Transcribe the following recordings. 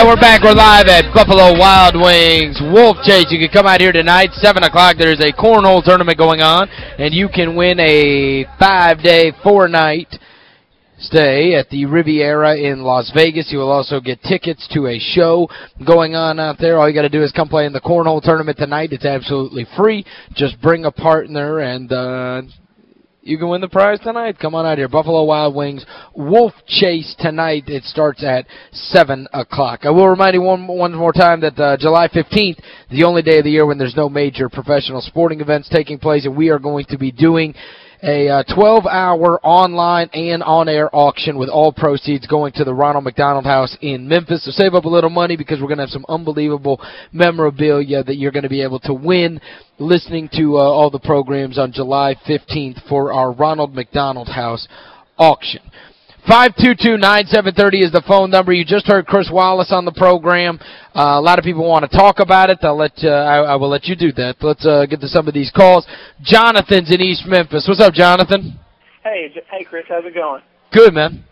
Right, we're back. We're live at Buffalo Wild Wings Wolf Chase. You can come out here tonight, 7 o'clock. There's a cornhole tournament going on, and you can win a five-day, four-night stay at the Riviera in Las Vegas. You will also get tickets to a show going on out there. All you got to do is come play in the cornhole tournament tonight. It's absolutely free. Just bring a partner and uh, you can win the prize tonight. Come on out here. Buffalo Wild Wings Wolf Chase tonight. It starts at 7 o'clock. I will remind you one, one more time that uh, July 15th the only day of the year when there's no major professional sporting events taking place, and we are going to be doing a 12-hour uh, online and on-air auction with all proceeds going to the Ronald McDonald House in Memphis. So save up a little money because we're going to have some unbelievable memorabilia that you're going to be able to win listening to uh, all the programs on July 15th for our Ronald McDonald House auction. 522-9730 is the phone number. You just heard Chris Wallace on the program. Uh, a lot of people want to talk about it. I'll let uh, I, I, will let you do that. Let's uh, get to some of these calls. Jonathan's in East Memphis. What's up, Jonathan? Hey, hey Chris, how's it going? Good, man.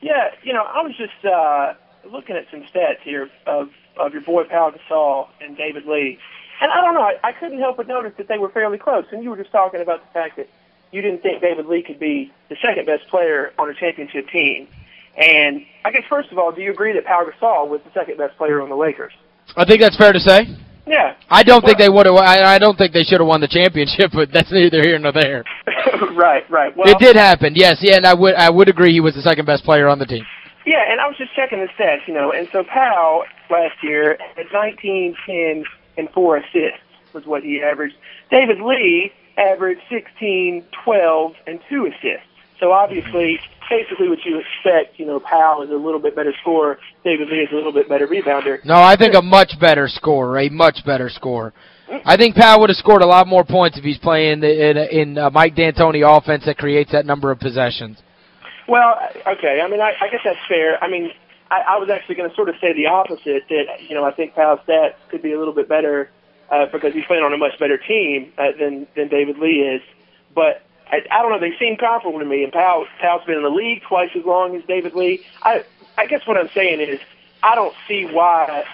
Yeah, you know, I was just uh, looking at some stats here of of your boy Pau Gasol and David Lee. And I don't know, I, I couldn't help but notice that they were fairly close. And you were just talking about the fact that you didn't think David Lee could be the second best player on a championship team. And I guess, first of all, do you agree that Pau Gasol was the second best player on the Lakers? I think that's fair to say. Yeah. I don't well, think they would have I, I don't think they should have won the championship, but that's neither here nor there. right, right. Well, it did happen. Yes, yeah, and I would I would agree he was the second best player on the team. Yeah, and I was just checking the stats, you know, and so Pau last year had 19, 10, and 4 assists was what he averaged. David Lee averaged 16, 12, and 2 assists. So obviously, basically what you expect, you know, Pau is a little bit better scorer, David Lee is a little bit better rebounder. No, I think a much better scorer, a much better scorer. I think Pau would have scored a lot more points if he's playing in, in uh, Mike D'Antoni offense that creates that number of possessions. Well, okay. I mean, I, I guess that's fair. I mean, I, I was actually going to sort of say the opposite, that, you know, I think Pau's stats could be a little bit better uh, because he's playing on a much better team uh, than than David Lee is. But I, I don't know. They seem comparable to me. And Pau Pau's been in the league twice as long as David Lee. I I guess what I'm saying is I don't see why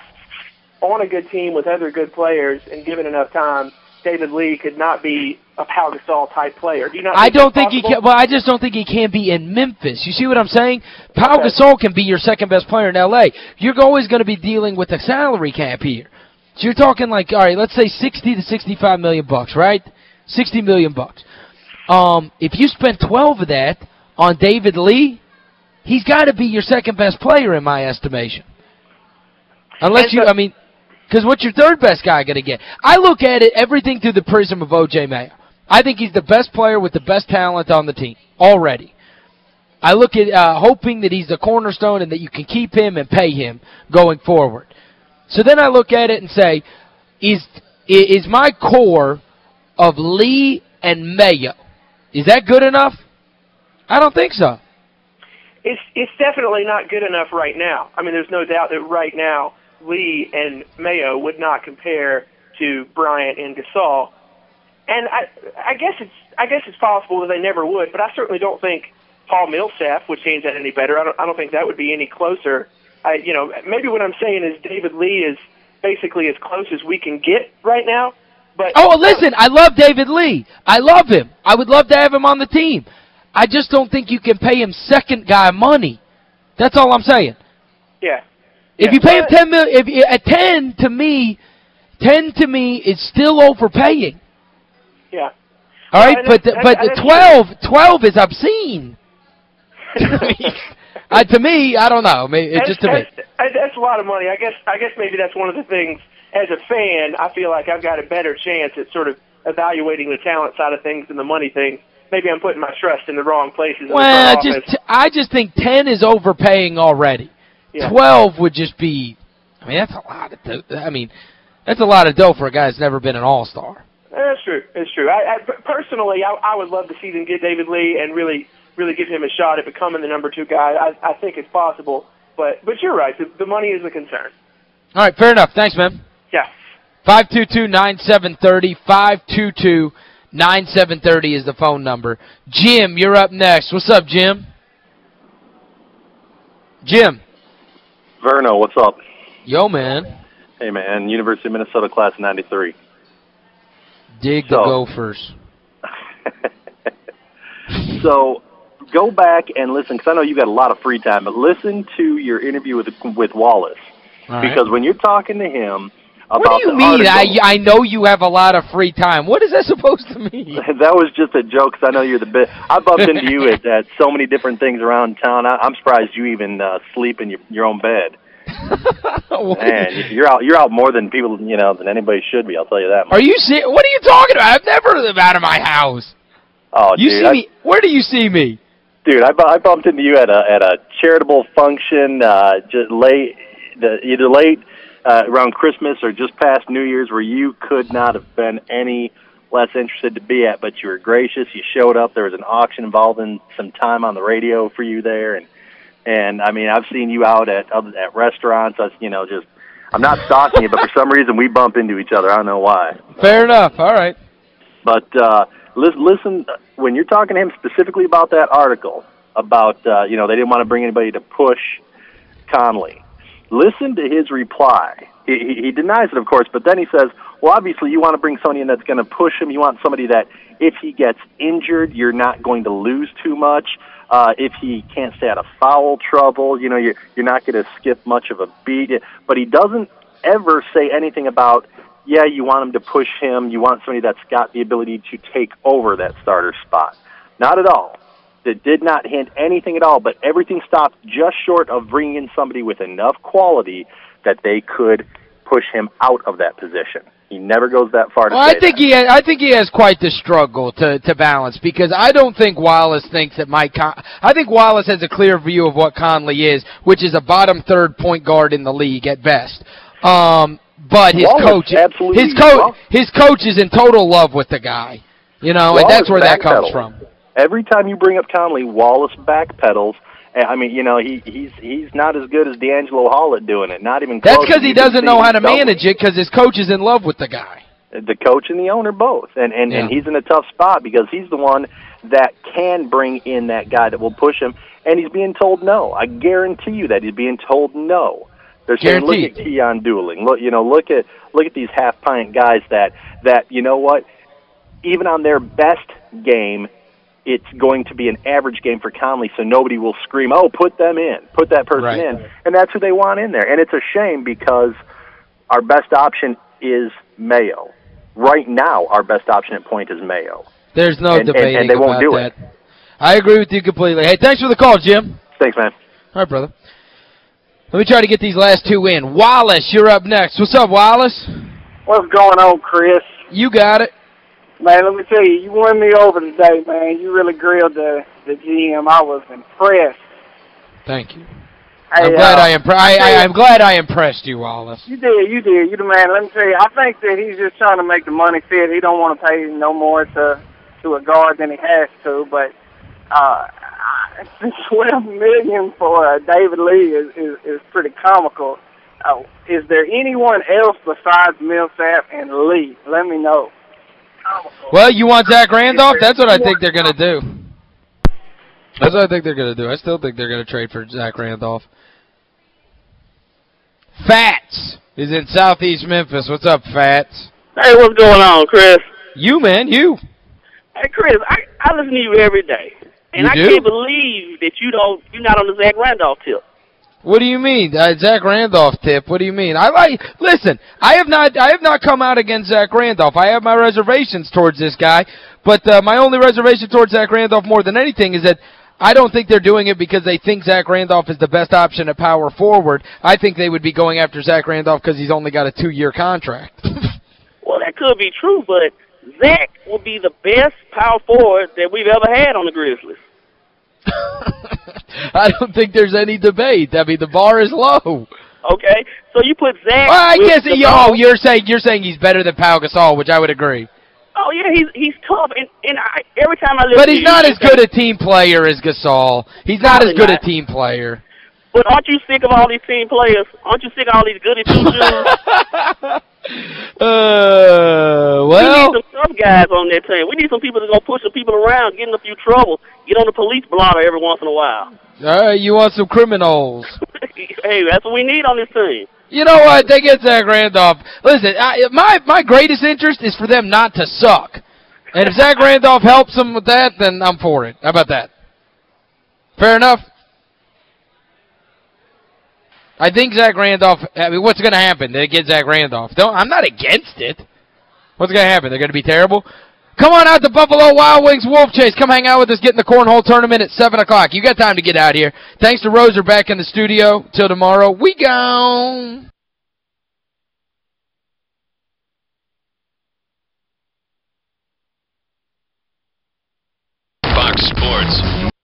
on a good team with other good players and given enough time, David Lee could not be a Pau Gasol type player. Do you not I don't think he can well I just don't think he can be in Memphis. You see what I'm saying? Pau okay. Gasol can be your second best player in LA. You're always going to be dealing with a salary cap here. So you're talking like, all right, let's say 60 to 65 million bucks, right? 60 million bucks. Um, if you spend 12 of that on David Lee, he's got to be your second best player in my estimation. Unless you, I mean, because what's your third best guy going to get? I look at it, everything through the prism of O.J. Mayo. I think he's the best player with the best talent on the team already. I look at uh, hoping that he's the cornerstone and that you can keep him and pay him going forward. So then I look at it and say, is is my core of Lee and Mayo, is that good enough? I don't think so. It's it's definitely not good enough right now. I mean, there's no doubt that right now Lee and Mayo would not compare to Bryant and Gasol. And I I guess it's I guess it's possible that they never would, but I certainly don't think Paul Millsap would change that any better. I don't I don't think that would be any closer I, you know, maybe what I'm saying is David Lee is basically as close as we can get right now. But Oh, listen, I love David Lee. I love him. I would love to have him on the team. I just don't think you can pay him second guy money. That's all I'm saying. Yeah. If yeah. you pay him 10 million if at 10 to me 10 to me is still overpaying. Yeah. All right, but the, but the 12 12 is obscene. uh, to me, I don't know. I mean, it's just to me. That's a lot of money. I guess I guess maybe that's one of the things as a fan, I feel like I've got a better chance at sort of evaluating the talent side of things and the money thing. Maybe I'm putting my trust in the wrong places. Well, I just I just think 10 is overpaying already. Yeah. 12 would just be I mean, that's a lot of dough. I mean, that's a lot of dough for a guy that's never been an all-star. That's true. It's true. I, I personally, I, I would love to see them get David Lee and really, really give him a shot at becoming the number two guy. I, I think it's possible, but but you're right. The, the money is a concern. All right, fair enough. Thanks, man. Yeah. 522-9730, 522-9730 is the phone number. Jim, you're up next. What's up, Jim? Jim. Verno, what's up? Yo, man. Hey, man. University of Minnesota class of 93. Dig so, the Gophers. so, go back and listen, because I know you got a lot of free time, but listen to your interview with with Wallace. Because when you're talking to him about What do you mean? I, I know you have a lot of free time. What is that supposed to mean? that was just a joke because I know you're the bit. I bumped into you at, at so many different things around town. I, I'm surprised you even uh, sleep in your, your own bed. Man, you're out you're out more than people, you know, than anybody should be, I'll tell you that. Much. Are you see What are you talking about? I've never lived out of my house. Oh, You dude, see I, me Where do you see me? Dude, I, I bumped into you at a at a charitable function uh just late the either late uh, around Christmas or just past New Year's where you could not have been any less interested to be at, but you were gracious. You showed up. There was an auction involving some time on the radio for you there, and and I mean, I've seen you out at at restaurants. I, you know, just I'm not stalking you, but for some reason we bump into each other. I don't know why. Fair enough. All right. But uh, listen, when you're talking to him specifically about that article about uh, you know they didn't want to bring anybody to push Conley. Listen to his reply. He, he, he denies it, of course, but then he says, "Well, obviously, you want to bring somebody in that's going to push him. You want somebody that, if he gets injured, you're not going to lose too much." Uh, if he can't stay out of foul trouble, you know, you're, you're not going to skip much of a beat. But he doesn't ever say anything about, yeah, you want him to push him. You want somebody that's got the ability to take over that starter spot. Not at all. It did not hint anything at all, but everything stopped just short of bringing in somebody with enough quality that they could push him out of that position. He never goes that far well, I think that. he has, I think he has quite the struggle to to balance because I don't think Wallace thinks that Mike Con I think Wallace has a clear view of what Conley is, which is a bottom third point guard in the league at best. Um but his Wallace coach his coach his coach is in total love with the guy. You know, Wallace and that's where that comes from. Every time you bring up Conley, Wallace backpedals. I mean, you know, he he's he's not as good as DeAngelo Hall at doing it. Not even That's because he doesn't know how to manage it because his coach is in love with the guy. the coach and the owner both. And and and he's in a tough spot because he's the one that can bring in that guy that will push him. And he's being told no. I guarantee you that he's being told no they're saying look at. Keyon Dooling look you know look at look at these half pint guys that that you know what even on their best game it's going to be an average game for Conley, so nobody will scream, "Oh, put them in, put that person Right. in," and that's who they want in there. And it's a shame because our best option is Mayo. Right now, our best option at point is Mayo. There's no And- and- and they won't about do that. it. I agree with you completely. Hey, thanks for the call, Jim. Thanks, man. All right, brother. Let me try to get these last two in. Wallace, you're up next. What's up, Wallace? What's going on, Chris? You got it. Man, let me tell you, you won me over today, man. You really grilled the the GM. I was impressed. Thank you. Hey, I'm glad uh, I, impre I, I I'm glad I impressed you, Wallace. You did, you did. You the man. Let me tell you, I think that he's just trying to make the money fit. He don't want to pay no more to to a guard than he has to. But uh, twelve million for uh, David Lee is, is is pretty comical. Uh, is there anyone else besides Millsap and Lee? Let me know. Well, you want Zach Randolph? That's what I think they're going to do. That's what I think they're going to do. I still think they're going to trade for Zach Randolph. Fats is in southeast Memphis. What's up, Fats? Hey, what's going on, Chris? You, man, you. Hey, Chris, I, I listen to you every day. And You I do? can't believe that you don't you're not on the Zach Randolph tip. What do you mean? Uh, Zach Randolph tip. What do you mean? I like Listen, I have not I have not come out against Zach Randolph. I have my reservations towards this guy, but uh, my only reservation towards Zach Randolph more than anything is that I don't think they're doing it because they think Zach Randolph is the best option at power forward. I think they would be going after Zach Randolph because he's only got a two-year contract. Well, that could be true, but Zach will be the best power forward that we've ever had on the Grizzlies. I don't think there's any debate. I mean, the bar is low. Okay, so you put Zach. Well, I guess he, oh, you're saying you're saying he's better than Pau Gasol, which I would agree. Oh yeah, he's he's tough, and and I, every time I listen. But he's not you as good a team player as Gasol. He's not as good a team player. But aren't you sick of all these team players? Aren't you sick of all these goody two shoes? uh, we need some tough guys on that team. We need some people that's gonna push the people around, get in a few trouble, get on the police blotter every once in a while. all right, you want some criminals. hey, that's what we need on this team. You know what? They get Zach Randolph. Listen, I, my my greatest interest is for them not to suck. And if Zach Randolph helps them with that, then I'm for it. How about that? Fair enough? I think Zach Randolph, I mean, what's going to happen? They get Zach Randolph. Don't, I'm not against it. What's going to happen? They're going to be terrible? Come on out to Buffalo Wild Wings Wolf Chase. Come hang out with us. Get in the Cornhole Tournament at 7 o'clock. You got time to get out here. Thanks to Roser back in the studio. Till tomorrow, we gone. Fox Sports